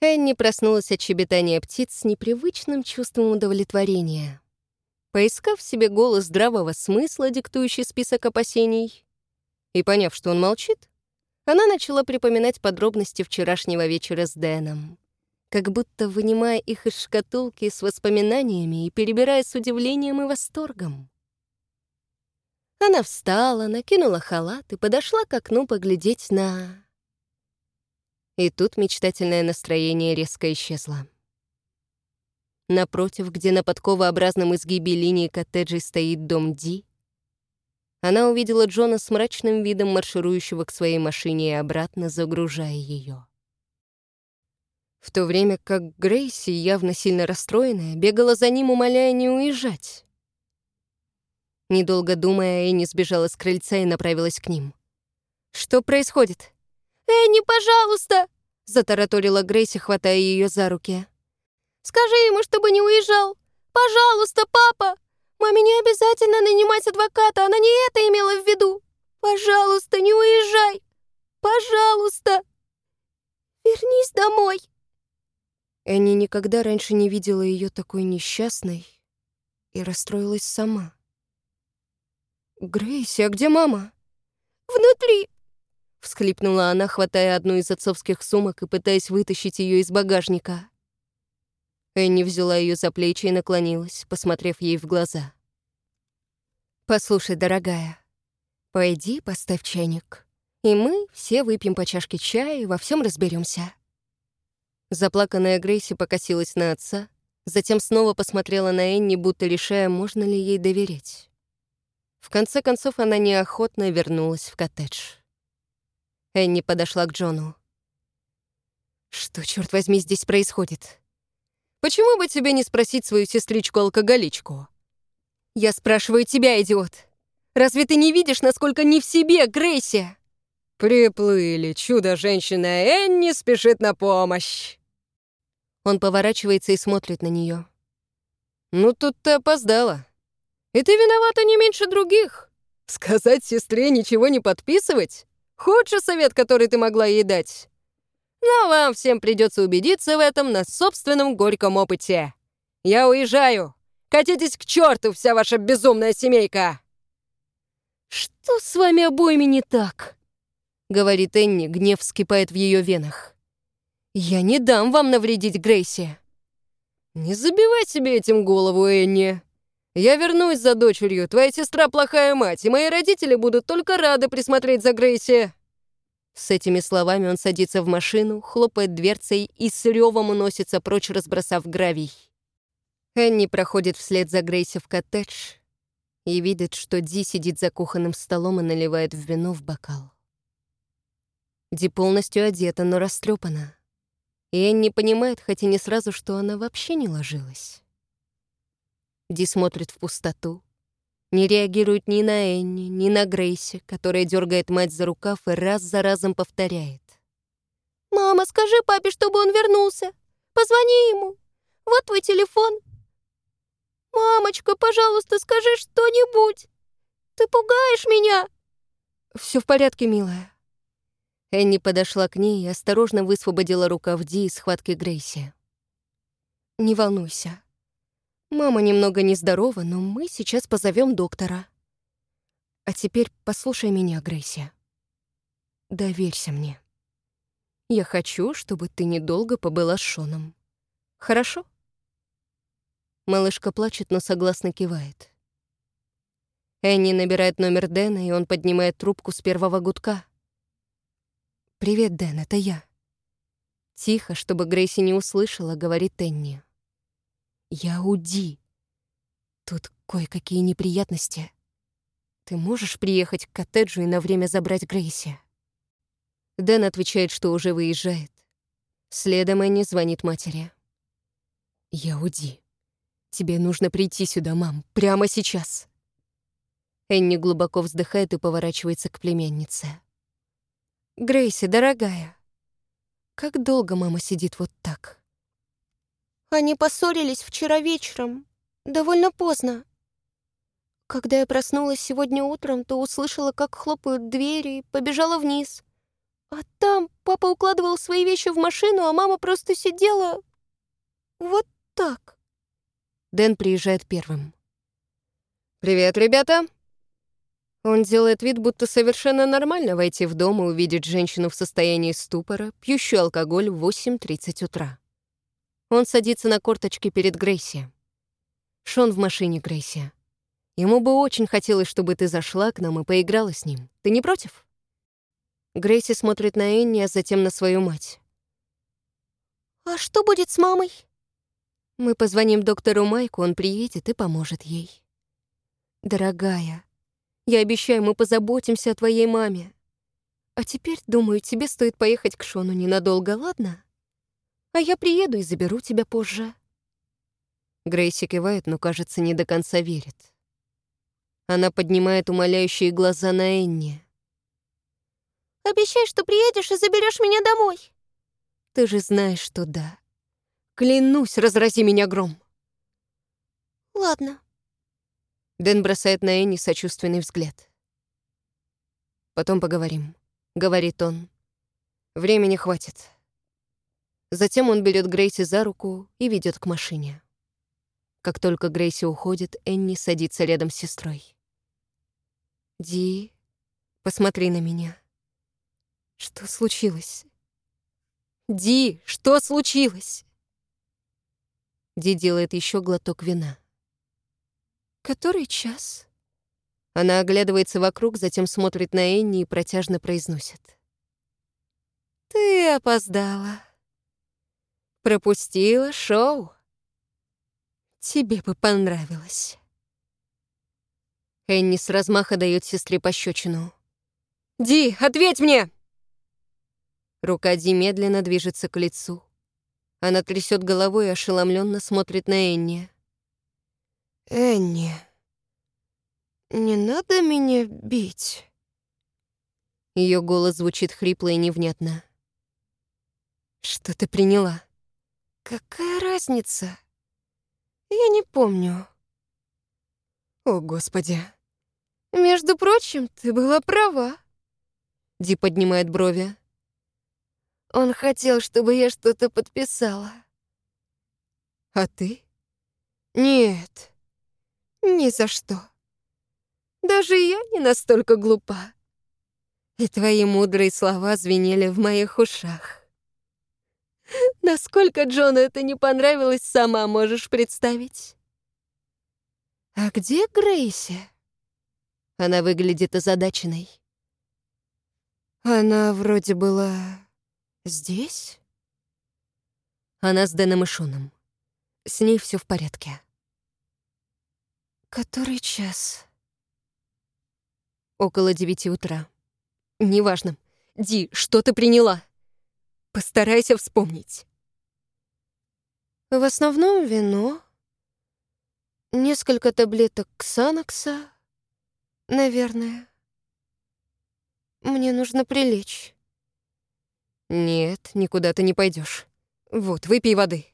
Энни проснулась от щебетания птиц с непривычным чувством удовлетворения. Поискав себе голос здравого смысла, диктующий список опасений, и поняв, что он молчит, она начала припоминать подробности вчерашнего вечера с Дэном, как будто вынимая их из шкатулки с воспоминаниями и перебирая с удивлением и восторгом. Она встала, накинула халат и подошла к окну поглядеть на... И тут мечтательное настроение резко исчезло. Напротив, где на подковообразном изгибе линии коттеджей стоит дом Ди, она увидела Джона с мрачным видом марширующего к своей машине и обратно, загружая ее. В то время как Грейси, явно сильно расстроенная, бегала за ним, умоляя не уезжать. Недолго думая, Энни сбежала с крыльца и направилась к ним. «Что происходит?» «Энни, пожалуйста!» — затараторила Грейси, хватая ее за руки. «Скажи ему, чтобы не уезжал! Пожалуйста, папа! Маме не обязательно нанимать адвоката, она не это имела в виду! Пожалуйста, не уезжай! Пожалуйста! Вернись домой!» Энни никогда раньше не видела ее такой несчастной и расстроилась сама. «Грейси, а где мама?» «Внутри!» — всхлипнула она, хватая одну из отцовских сумок и пытаясь вытащить ее из багажника. Энни взяла ее за плечи и наклонилась, посмотрев ей в глаза. «Послушай, дорогая, пойди поставь чайник, и мы все выпьем по чашке чая и во всем разберемся. Заплаканная Грейси покосилась на отца, затем снова посмотрела на Энни, будто решая, можно ли ей доверять. В конце концов, она неохотно вернулась в коттедж. Энни подошла к Джону. «Что, черт возьми, здесь происходит? Почему бы тебе не спросить свою сестричку-алкоголичку?» «Я спрашиваю тебя, идиот. Разве ты не видишь, насколько не в себе, Грейси?» «Приплыли, чудо-женщина Энни спешит на помощь!» Он поворачивается и смотрит на нее. «Ну тут ты опоздала. И ты виновата не меньше других. Сказать сестре ничего не подписывать? Худший совет, который ты могла ей дать. Но вам всем придется убедиться в этом на собственном горьком опыте. Я уезжаю. Катитесь к черту, вся ваша безумная семейка!» «Что с вами обоими не так?» — говорит Энни, гнев вскипает в ее венах. «Я не дам вам навредить Грейси!» «Не забивай себе этим голову, Энни!» Я вернусь за дочерью, твоя сестра плохая мать, и мои родители будут только рады присмотреть за Грейси». С этими словами он садится в машину, хлопает дверцей и с ревом уносится прочь, разбросав гравий. Энни проходит вслед за Грейси в коттедж и видит, что Ди сидит за кухонным столом и наливает вино в бокал. Ди полностью одета, но растрепана. И Энни понимает, хотя не сразу, что она вообще не ложилась. Ди смотрит в пустоту, не реагирует ни на Энни, ни на Грейси, которая дергает мать за рукав и раз за разом повторяет. «Мама, скажи папе, чтобы он вернулся. Позвони ему. Вот твой телефон. Мамочка, пожалуйста, скажи что-нибудь. Ты пугаешь меня!» Все в порядке, милая». Энни подошла к ней и осторожно высвободила рукав Ди из схватки Грейси. «Не волнуйся. Мама немного нездорова, но мы сейчас позовем доктора. А теперь послушай меня, Грейси. Доверься мне. Я хочу, чтобы ты недолго побыла с Шоном. Хорошо?» Малышка плачет, но согласно кивает. Энни набирает номер Дэна, и он поднимает трубку с первого гудка. «Привет, Дэн, это я». Тихо, чтобы Грейси не услышала, говорит Энни. Я Уди. Тут кое-какие неприятности. Ты можешь приехать к коттеджу и на время забрать Грейси?» Дэн отвечает, что уже выезжает. Следом Энни звонит матери. «Я Уди. Тебе нужно прийти сюда, мам, прямо сейчас». Энни глубоко вздыхает и поворачивается к племяннице. «Грейси, дорогая, как долго мама сидит вот так?» Они поссорились вчера вечером, довольно поздно. Когда я проснулась сегодня утром, то услышала, как хлопают двери, и побежала вниз. А там папа укладывал свои вещи в машину, а мама просто сидела вот так. Дэн приезжает первым. «Привет, ребята!» Он делает вид, будто совершенно нормально войти в дом и увидеть женщину в состоянии ступора, пьющую алкоголь в 8.30 утра. Он садится на корточки перед Грейси. Шон в машине Грейси. Ему бы очень хотелось, чтобы ты зашла к нам и поиграла с ним. Ты не против? Грейси смотрит на Энни, а затем на свою мать. «А что будет с мамой?» «Мы позвоним доктору Майку, он приедет и поможет ей». «Дорогая, я обещаю, мы позаботимся о твоей маме. А теперь, думаю, тебе стоит поехать к Шону ненадолго, ладно? А я приеду и заберу тебя позже». Грейси кивает, но, кажется, не до конца верит. Она поднимает умоляющие глаза на Энни. «Обещай, что приедешь и заберешь меня домой». «Ты же знаешь, что да. Клянусь, разрази меня гром». «Ладно», Дэн бросает на Энни сочувственный взгляд. «Потом поговорим», — говорит он. «Времени хватит». Затем он берет Грейси за руку и ведет к машине. Как только Грейси уходит, Энни садится рядом с сестрой. «Ди, посмотри на меня. Что случилось?» «Ди, что случилось?» Ди делает еще глоток вина. «Который час?» Она оглядывается вокруг, затем смотрит на Энни и протяжно произносит. «Ты опоздала. Пропустила шоу. Тебе бы понравилось». Энни с размаха дает сестре пощечину. «Ди, ответь мне!» Рука Ди медленно движется к лицу. Она трясет головой и ошеломленно смотрит на Энни. «Энни, не надо меня бить». Ее голос звучит хрипло и невнятно. «Что ты приняла?» «Какая разница? Я не помню». «О, Господи!» «Между прочим, ты была права». Ди поднимает брови. Он хотел, чтобы я что-то подписала. «А ты?» «Нет». Ни за что. Даже я не настолько глупа. И твои мудрые слова звенели в моих ушах. Насколько Джону это не понравилось, сама можешь представить. А где Грейси? Она выглядит озадаченной. Она вроде была здесь? Она с Дэном и Шоном. С ней все в порядке. Который час? Около девяти утра. Неважно. Ди, что ты приняла? Постарайся вспомнить. В основном вино. Несколько таблеток Ксанокса, наверное. Мне нужно прилечь. Нет, никуда ты не пойдешь. Вот, выпей воды.